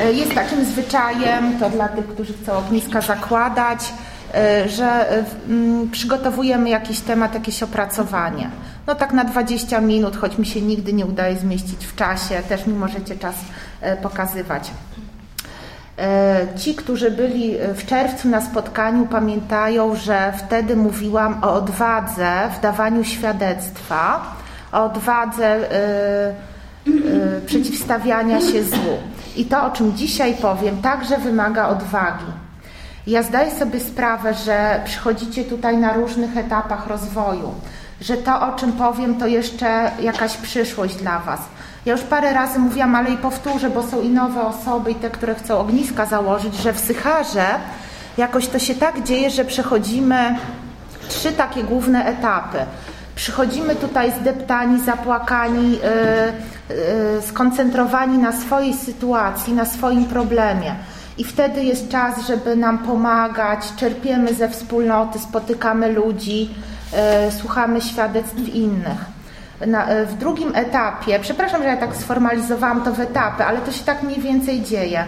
E, jest takim zwyczajem, to dla tych, którzy chcą ogniska zakładać, e, że mm, przygotowujemy jakiś temat, jakieś opracowanie. No tak na 20 minut, choć mi się nigdy nie udaje zmieścić w czasie, też mi możecie czas pokazywać. Ci, którzy byli w czerwcu na spotkaniu, pamiętają, że wtedy mówiłam o odwadze w dawaniu świadectwa, o odwadze przeciwstawiania się złu. I to, o czym dzisiaj powiem, także wymaga odwagi. Ja zdaję sobie sprawę, że przychodzicie tutaj na różnych etapach rozwoju, że to, o czym powiem, to jeszcze jakaś przyszłość dla Was. Ja już parę razy mówiłam, ale i powtórzę, bo są i nowe osoby, i te, które chcą ogniska założyć, że w Sycharze jakoś to się tak dzieje, że przechodzimy trzy takie główne etapy. Przychodzimy tutaj zdeptani, zapłakani, yy, skoncentrowani na swojej sytuacji, na swoim problemie. I wtedy jest czas, żeby nam pomagać, czerpiemy ze wspólnoty, spotykamy ludzi, yy, słuchamy świadectw innych. Na, w drugim etapie, przepraszam, że ja tak sformalizowałam to w etapy, ale to się tak mniej więcej dzieje.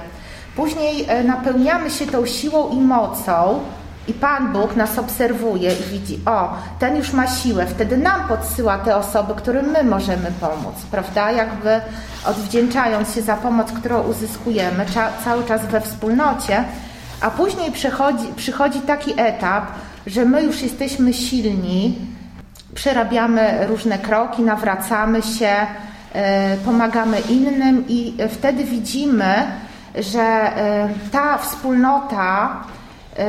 Później napełniamy się tą siłą i mocą, i Pan Bóg nas obserwuje i widzi, o, ten już ma siłę, wtedy nam podsyła te osoby, którym my możemy pomóc, prawda? Jakby odwdzięczając się za pomoc, którą uzyskujemy cały czas we wspólnocie, a później przychodzi, przychodzi taki etap, że my już jesteśmy silni, przerabiamy różne kroki, nawracamy się, e, pomagamy innym i wtedy widzimy, że e, ta wspólnota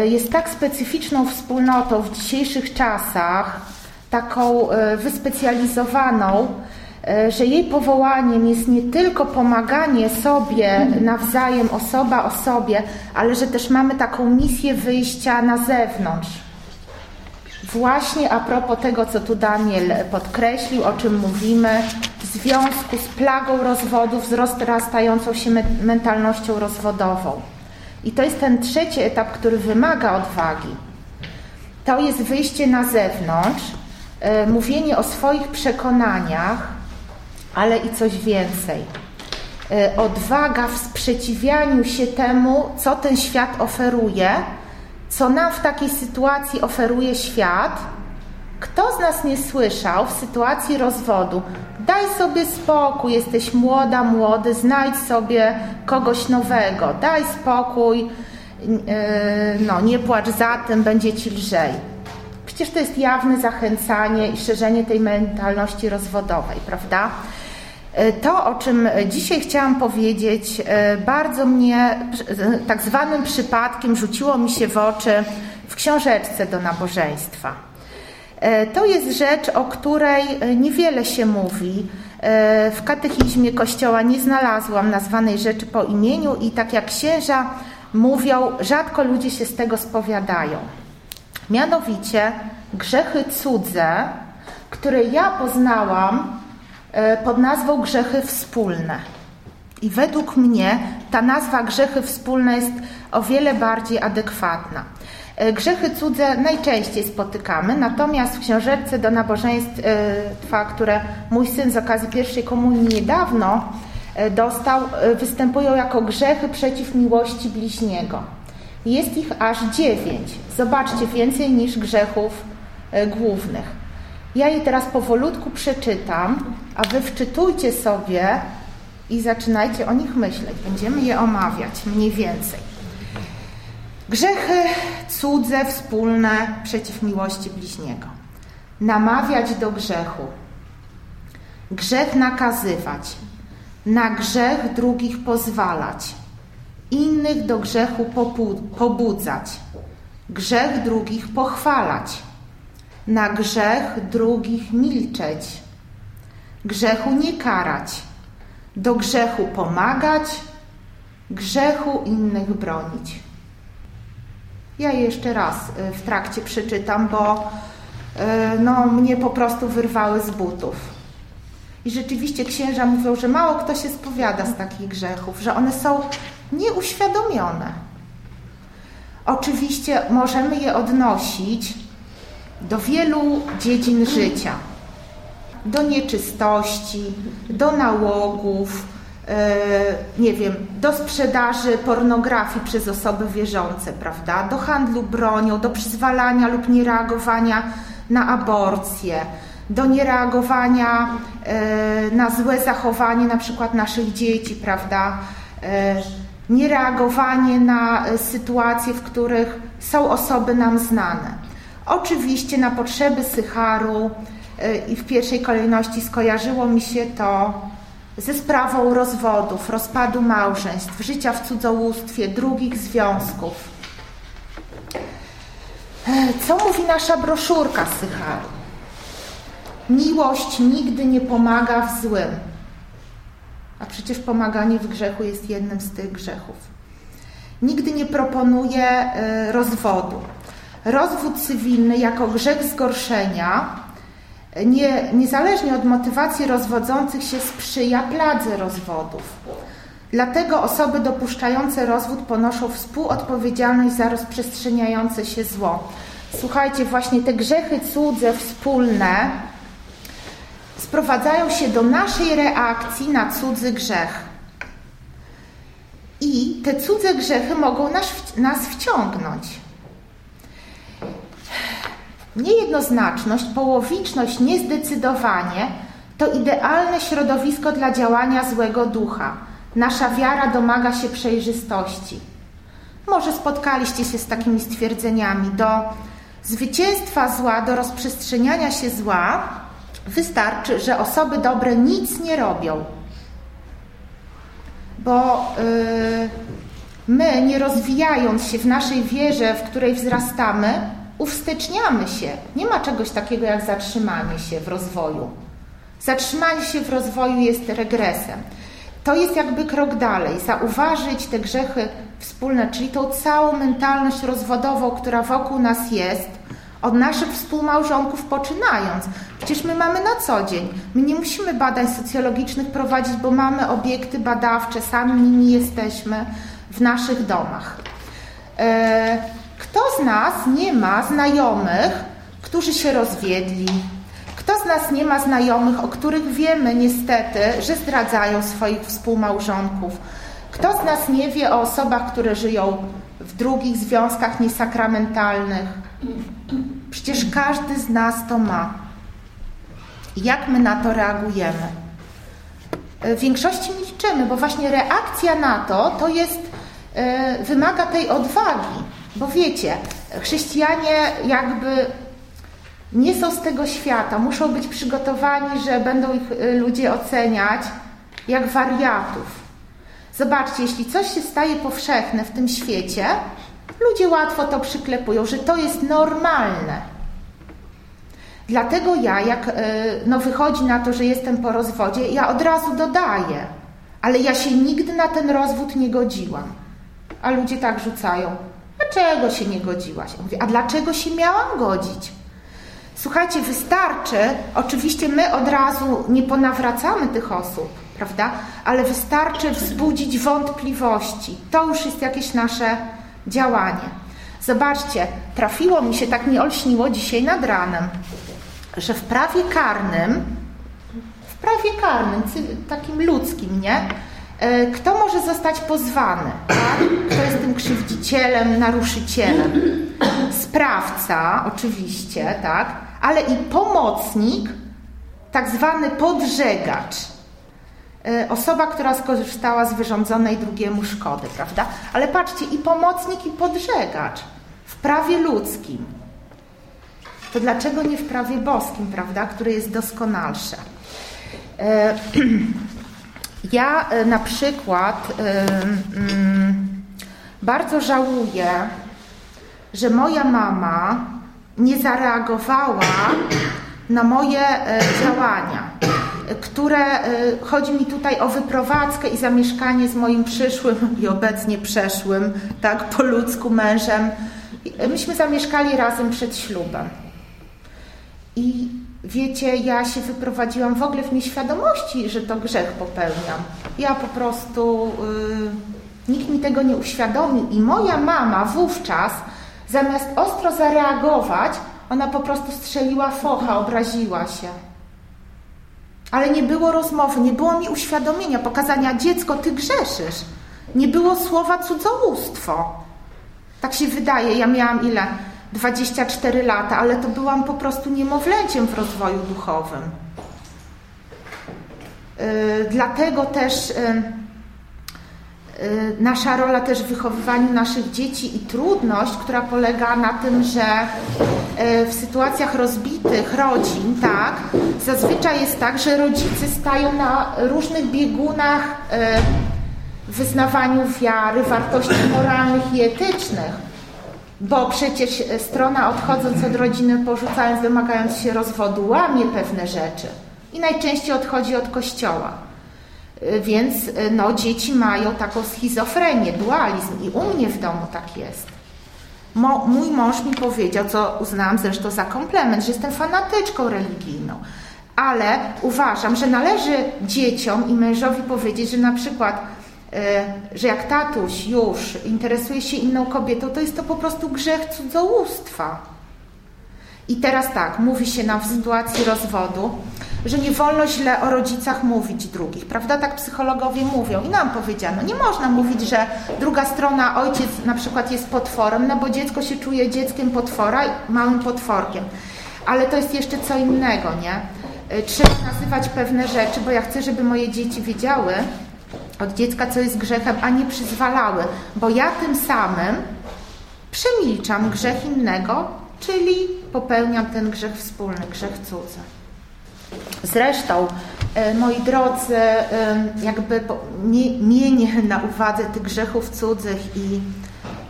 jest tak specyficzną wspólnotą w dzisiejszych czasach, taką e, wyspecjalizowaną, e, że jej powołaniem jest nie tylko pomaganie sobie nawzajem, osoba osobie, ale że też mamy taką misję wyjścia na zewnątrz. Właśnie a propos tego, co tu Daniel podkreślił, o czym mówimy, w związku z plagą rozwodów, z rozrastającą się mentalnością rozwodową. I to jest ten trzeci etap, który wymaga odwagi. To jest wyjście na zewnątrz, e, mówienie o swoich przekonaniach, ale i coś więcej. E, odwaga w sprzeciwianiu się temu, co ten świat oferuje, co nam w takiej sytuacji oferuje świat. Kto z nas nie słyszał w sytuacji rozwodu, Daj sobie spokój, jesteś młoda, młody, znajdź sobie kogoś nowego, daj spokój, e, no, nie płacz za tym, będzie ci lżej. Przecież to jest jawne zachęcanie i szerzenie tej mentalności rozwodowej, prawda? E, to, o czym dzisiaj chciałam powiedzieć, e, bardzo mnie tak zwanym przypadkiem rzuciło mi się w oczy w książeczce do nabożeństwa. E, to jest rzecz, o której e, niewiele się mówi. E, w katechizmie Kościoła nie znalazłam nazwanej rzeczy po imieniu i tak jak księża mówią, rzadko ludzie się z tego spowiadają. Mianowicie grzechy cudze, które ja poznałam pod nazwą grzechy wspólne. I według mnie ta nazwa grzechy wspólne jest o wiele bardziej adekwatna. E, grzechy cudze najczęściej spotykamy, natomiast w książeczce do nabożeństwa, które mój syn z okazji pierwszej komunii niedawno e, dostał, e, występują jako grzechy przeciw miłości bliźniego. Jest ich aż dziewięć. Zobaczcie, więcej niż grzechów głównych. Ja je teraz powolutku przeczytam, a wy wczytujcie sobie i zaczynajcie o nich myśleć. Będziemy je omawiać mniej więcej. Grzechy cudze, wspólne przeciw miłości bliźniego. Namawiać do grzechu. Grzech nakazywać. Na grzech drugich pozwalać. Innych do grzechu pobudzać. Grzech drugich pochwalać. Na grzech drugich milczeć. Grzechu nie karać. Do grzechu pomagać. Grzechu innych bronić. Ja je jeszcze raz y, w trakcie przeczytam, bo y, no, mnie po prostu wyrwały z butów. I rzeczywiście księża mówią, że mało kto się spowiada z takich grzechów, że one są nieuświadomione. Oczywiście możemy je odnosić do wielu dziedzin życia. Do nieczystości, do nałogów, nie wiem, do sprzedaży pornografii przez osoby wierzące, prawda? Do handlu bronią, do przyzwalania lub niereagowania na aborcję, do niereagowania na złe zachowanie na przykład naszych dzieci, prawda? Niereagowanie na sytuacje, w których są osoby nam znane. Oczywiście na potrzeby Sycharu i w pierwszej kolejności skojarzyło mi się to ze sprawą rozwodów, rozpadu małżeństw, życia w cudzołóstwie, drugich związków. Co mówi nasza broszurka Sycharu? Miłość nigdy nie pomaga w złym. A przecież pomaganie w grzechu jest jednym z tych grzechów. Nigdy nie proponuje rozwodu. Rozwód cywilny jako grzech zgorszenia nie, niezależnie od motywacji rozwodzących się sprzyja pladze rozwodów. Dlatego osoby dopuszczające rozwód ponoszą współodpowiedzialność za rozprzestrzeniające się zło. Słuchajcie, właśnie te grzechy cudze, wspólne sprowadzają się do naszej reakcji na cudzy grzech. I te cudze grzechy mogą nas, nas wciągnąć. Niejednoznaczność, połowiczność, niezdecydowanie to idealne środowisko dla działania złego ducha. Nasza wiara domaga się przejrzystości. Może spotkaliście się z takimi stwierdzeniami. Do zwycięstwa zła, do rozprzestrzeniania się zła wystarczy, że osoby dobre nic nie robią. Bo yy, my, nie rozwijając się w naszej wierze, w której wzrastamy, uwsteczniamy się. Nie ma czegoś takiego jak zatrzymanie się w rozwoju. Zatrzymanie się w rozwoju jest regresem. To jest jakby krok dalej, zauważyć te grzechy wspólne, czyli tą całą mentalność rozwodową, która wokół nas jest, od naszych współmałżonków poczynając. Przecież my mamy na co dzień. My nie musimy badań socjologicznych prowadzić, bo mamy obiekty badawcze, sami nimi jesteśmy w naszych domach. E, kto z nas nie ma znajomych, którzy się rozwiedli? Kto z nas nie ma znajomych, o których wiemy niestety, że zdradzają swoich współmałżonków? Kto z nas nie wie o osobach, które żyją w drugich związkach niesakramentalnych? Przecież każdy z nas to ma. Jak my na to reagujemy? W większości milczymy, bo właśnie reakcja na to to jest, yy, wymaga tej odwagi. Bo wiecie, chrześcijanie jakby nie są z tego świata, muszą być przygotowani, że będą ich y, ludzie oceniać jak wariatów. Zobaczcie, jeśli coś się staje powszechne w tym świecie, ludzie łatwo to przyklepują, że to jest normalne. Dlatego ja, jak y, no, wychodzi na to, że jestem po rozwodzie, ja od razu dodaję, ale ja się nigdy na ten rozwód nie godziłam. A ludzie tak rzucają. Dlaczego się nie godziłaś? mówię, a dlaczego się miałam godzić? Słuchajcie, wystarczy, oczywiście my od razu nie ponawracamy tych osób, prawda? Ale wystarczy wzbudzić wątpliwości. To już jest jakieś nasze działanie. Zobaczcie, trafiło mi się, tak mi olśniło dzisiaj nad ranem, że w prawie karnym, w prawie karnym, takim ludzkim, nie? E, kto może zostać pozwany? Tak? Kto jest tym krzywdzicielem, naruszycielem? Sprawca, oczywiście, tak? ale i pomocnik, tak zwany podżegacz. E, osoba, która skorzystała z wyrządzonej drugiemu szkody, prawda? Ale patrzcie, i pomocnik, i podżegacz w prawie ludzkim. To dlaczego nie w prawie boskim, prawda? Które jest doskonalsze? E, Ja e, na przykład mm, bardzo żałuję, że moja mama nie zareagowała na moje e, działania, które chodzi mi tutaj o wyprowadzkę i zamieszkanie z moim przyszłym i obecnie przeszłym, tak po ludzku mężem. Myśmy zamieszkali razem przed ślubem. I Wiecie, ja się wyprowadziłam w ogóle w nieświadomości, że to grzech popełniam. Ja po prostu, yy, nikt mi tego nie uświadomił i moja mama wówczas, zamiast ostro zareagować, ona po prostu strzeliła focha, obraziła się. Ale nie było rozmowy, nie było mi uświadomienia, pokazania dziecko, ty grzeszysz. Nie było słowa cudzołóstwo. Tak się wydaje, ja miałam ile? 24 lata, ale to byłam po prostu niemowlęciem w rozwoju duchowym. Yy, dlatego też yy, yy, nasza rola też w wychowywaniu naszych dzieci i trudność, która polega na tym, że w sytuacjach rozbitych rodzin, tak, zazwyczaj jest tak, że rodzice stają na różnych biegunach w wyznawaniu wiary, wartości moralnych i etycznych bo przecież strona odchodząc od rodziny, porzucając, wymagając się rozwodu, łamie pewne rzeczy i najczęściej odchodzi od kościoła. Więc no, dzieci mają taką schizofrenię, dualizm i u mnie w domu tak jest. Mo, mój mąż mi powiedział, co uznałam zresztą za komplement, że jestem fanatyczką religijną. Ale uważam, że należy dzieciom i mężowi powiedzieć, że na przykład E, że jak tatuś już interesuje się inną kobietą, to jest to po prostu grzech cudzołóstwa. I teraz tak, mówi się nam w sytuacji rozwodu, że nie wolno źle o rodzicach mówić drugich, prawda? Tak psychologowie mówią i nam powiedziano, nie można mówić, że druga strona, ojciec na przykład jest potworem, no bo dziecko się czuje dzieckiem potwora, małym potworkiem. Ale to jest jeszcze co innego, nie? E, trzeba nazywać pewne rzeczy, bo ja chcę, żeby moje dzieci wiedziały, od dziecka, co jest grzechem, a nie przyzwalały, bo ja tym samym przemilczam grzech innego, czyli popełniam ten grzech wspólny, grzech cudzy. Zresztą, e, moi drodzy, e, jakby mienie na uwadze tych grzechów cudzych i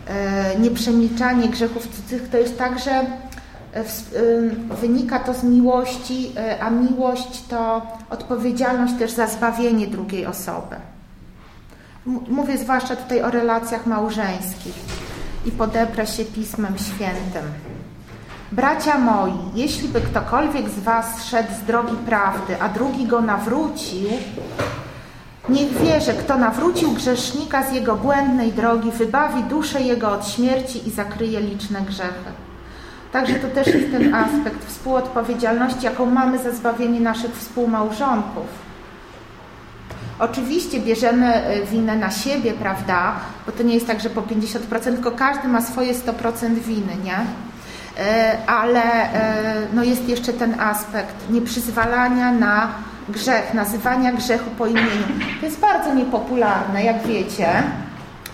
e, nieprzemilczanie grzechów cudzych to jest tak, że wynika to z miłości, a miłość to odpowiedzialność też za zbawienie drugiej osoby. Mówię zwłaszcza tutaj o relacjach małżeńskich i podeprę się Pismem Świętym. Bracia moi, jeśli by ktokolwiek z Was szedł z drogi prawdy, a drugi go nawrócił, niech wie, że kto nawrócił grzesznika z jego błędnej drogi, wybawi duszę jego od śmierci i zakryje liczne grzechy. Także to też jest ten aspekt współodpowiedzialności, jaką mamy za zbawienie naszych współmałżonków. Oczywiście bierzemy e, winę na siebie, prawda? Bo to nie jest tak, że po 50%, tylko każdy ma swoje 100% winy, nie? E, ale e, no jest jeszcze ten aspekt nieprzyzwalania na grzech, nazywania grzechu po imieniu. To jest bardzo niepopularne, jak wiecie,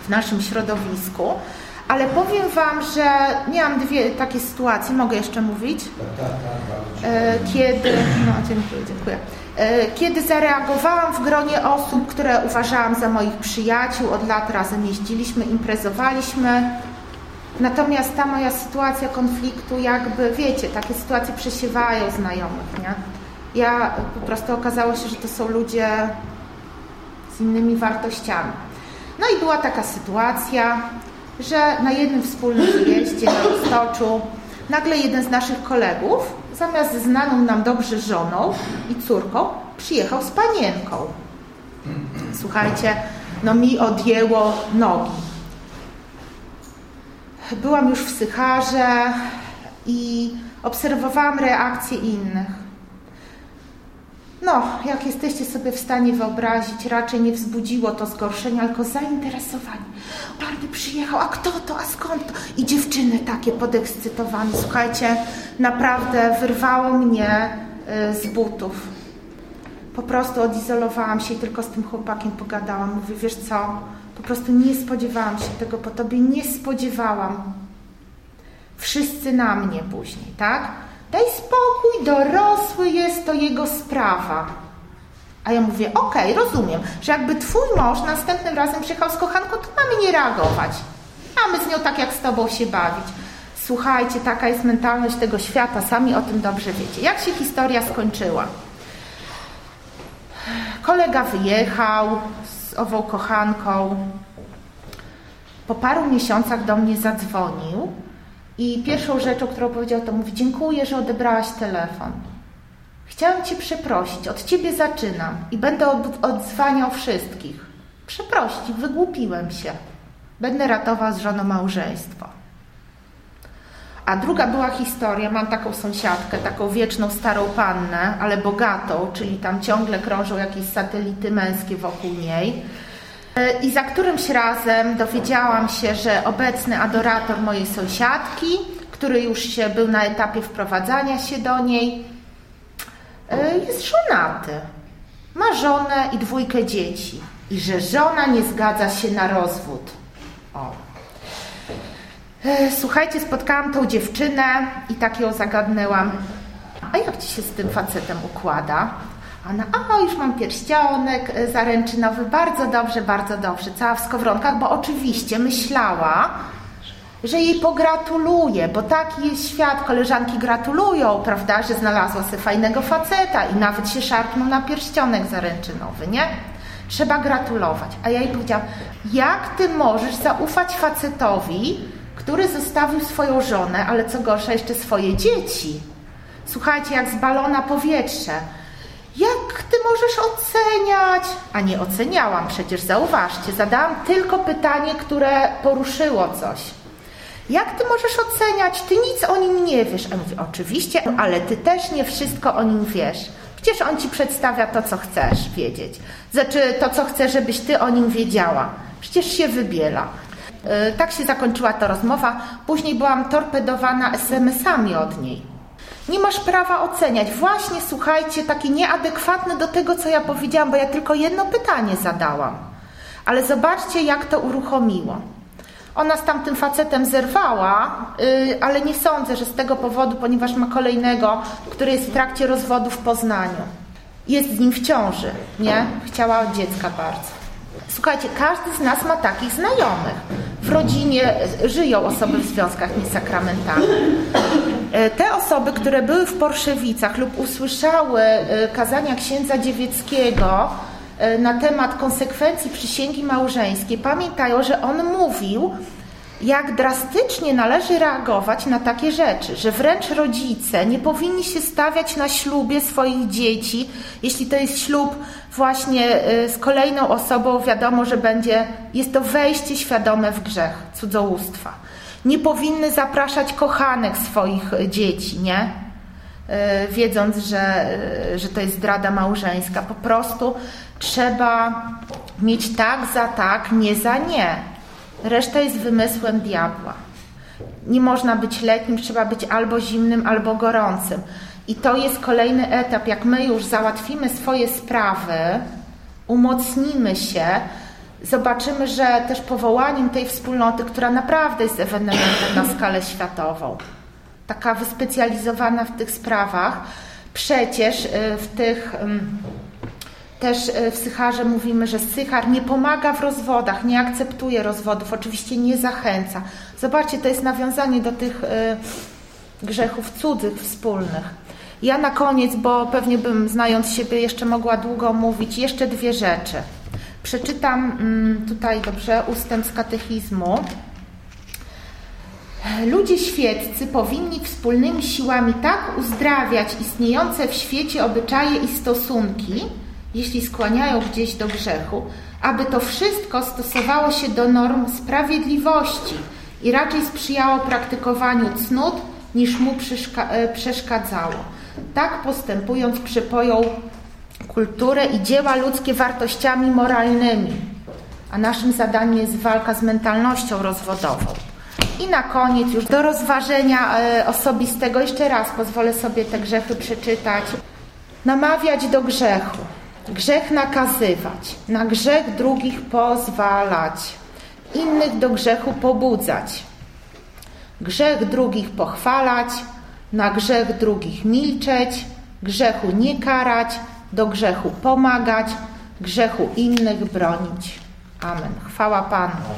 w naszym środowisku. Ale powiem Wam, że miałam dwie takie sytuacje, mogę jeszcze mówić? Tak, tak, tak. Kiedy, no dziękuję, dziękuję. E, kiedy zareagowałam w gronie osób, które uważałam za moich przyjaciół, od lat razem jeździliśmy, imprezowaliśmy. Natomiast ta moja sytuacja konfliktu, jakby wiecie, takie sytuacje przesiewają znajomych, nie? Ja po prostu okazało się, że to są ludzie z innymi wartościami. No i była taka sytuacja, że na jednym wspólnym wyjeździe na Roztoczu nagle jeden z naszych kolegów zamiast znaną nam dobrze żoną i córką, przyjechał z panienką. Słuchajcie, no mi odjęło nogi. Byłam już w Sycharze i obserwowałam reakcje innych. No, jak jesteście sobie w stanie wyobrazić, raczej nie wzbudziło to zgorszenia, tylko zainteresowanie. Czarny przyjechał, a kto to, a skąd to? I dziewczyny takie podekscytowane. Słuchajcie, naprawdę wyrwało mnie y, z butów. Po prostu odizolowałam się i tylko z tym chłopakiem pogadałam. Mówię, wiesz co, po prostu nie spodziewałam się tego po tobie, nie spodziewałam. Wszyscy na mnie później, tak? Daj spokój, dorosły jest, to jego sprawa. A ja mówię, okej, okay, rozumiem, że jakby twój mąż następnym razem przyjechał z kochanką, to mamy nie reagować. Mamy z nią tak jak z tobą się bawić. Słuchajcie, taka jest mentalność tego świata, sami o tym dobrze wiecie. Jak się historia skończyła? Kolega wyjechał z ową kochanką. Po paru miesiącach do mnie zadzwonił i pierwszą rzeczą, którą powiedział, to mówi: Dziękuję, że odebrałaś telefon. Chciałem Cię przeprosić, od Ciebie zaczynam i będę odzwaniał wszystkich. Przeprosić, wygłupiłem się. Będę ratował z żoną małżeństwo. A druga była historia, mam taką sąsiadkę, taką wieczną starą pannę, ale bogatą, czyli tam ciągle krążą jakieś satelity męskie wokół niej. E, I za którymś razem dowiedziałam się, że obecny adorator mojej sąsiadki, który już się był na etapie wprowadzania się do niej, e, jest żonaty. Ma żonę i dwójkę dzieci. I że żona nie zgadza się na rozwód. O. E, słuchajcie, spotkałam tą dziewczynę i tak ją zagadnęłam. A jak ci się z tym facetem układa? Ona, o, już mam pierścionek e, zaręczynowy, bardzo dobrze, bardzo dobrze, cała w skowronkach, bo oczywiście myślała, że jej pogratuluje, bo taki jest świat, koleżanki gratulują, prawda, że znalazła sobie fajnego faceta i nawet się szarpnął na pierścionek zaręczynowy, nie? Trzeba gratulować. A ja jej powiedziałam, jak ty możesz zaufać facetowi, który zostawił swoją żonę, ale co gorsza, jeszcze swoje dzieci? Słuchajcie, jak z balona powietrze. Jak ty możesz oceniać? A nie oceniałam przecież, zauważcie, zadałam tylko pytanie, które poruszyło coś. Jak ty możesz oceniać? Ty nic o nim nie wiesz. A mówię, oczywiście, ale ty też nie wszystko o nim wiesz. Przecież on ci przedstawia to, co chcesz wiedzieć. Znaczy to, co chcesz, żebyś ty o nim wiedziała. Przecież się wybiela. Yy, tak się zakończyła ta rozmowa. Później byłam torpedowana SMS-ami od niej. Nie masz prawa oceniać. Właśnie, słuchajcie, taki nieadekwatny do tego, co ja powiedziałam, bo ja tylko jedno pytanie zadałam. Ale zobaczcie, jak to uruchomiło. Ona z tamtym facetem zerwała, yy, ale nie sądzę, że z tego powodu, ponieważ ma kolejnego, który jest w trakcie rozwodu w Poznaniu. Jest z nim w ciąży, nie? Chciała dziecka bardzo. Słuchajcie, każdy z nas ma takich znajomych. W rodzinie żyją osoby w związkach niesakramentalnych. E, te osoby, które były w Porszewicach lub usłyszały e, kazania księdza Dziewieckiego e, na temat konsekwencji przysięgi małżeńskiej, pamiętają, że on mówił, jak drastycznie należy reagować na takie rzeczy, że wręcz rodzice nie powinni się stawiać na ślubie swoich dzieci, jeśli to jest ślub właśnie z kolejną osobą, wiadomo, że będzie, jest to wejście świadome w grzech cudzołóstwa nie powinny zapraszać kochanek swoich dzieci, nie? E, wiedząc, że, że to jest zdrada małżeńska. Po prostu trzeba mieć tak za tak, nie za nie. Reszta jest wymysłem diabła. Nie można być letnim, trzeba być albo zimnym, albo gorącym. I to jest kolejny etap. Jak my już załatwimy swoje sprawy, umocnimy się, zobaczymy, że też powołaniem tej wspólnoty, która naprawdę jest ewenementem na skalę światową, taka wyspecjalizowana w tych sprawach, przecież y, w tych też y, w Sycharze mówimy, że Sychar nie pomaga w rozwodach, nie akceptuje rozwodów, oczywiście nie zachęca. Zobaczcie, to jest nawiązanie do tych y, grzechów cudzych, wspólnych. Ja na koniec, bo pewnie bym znając siebie jeszcze mogła długo mówić, jeszcze dwie rzeczy. Przeczytam mm, tutaj dobrze ustęp z katechizmu. Ludzie świeccy powinni wspólnymi siłami tak uzdrawiać istniejące w świecie obyczaje i stosunki, jeśli skłaniają gdzieś do grzechu, aby to wszystko stosowało się do norm sprawiedliwości i raczej sprzyjało praktykowaniu cnót, niż mu e, przeszkadzało. Tak postępując przypoją kulturę i dzieła ludzkie wartościami moralnymi, a naszym zadaniem jest walka z mentalnością rozwodową. I na koniec już do rozważenia e, osobistego jeszcze raz pozwolę sobie te grzechy przeczytać. Namawiać do grzechu, grzech nakazywać, na grzech drugich pozwalać, innych do grzechu pobudzać, grzech drugich pochwalać, na grzech drugich milczeć, grzechu nie karać, do grzechu pomagać, grzechu innych bronić. Amen. Chwała Panu.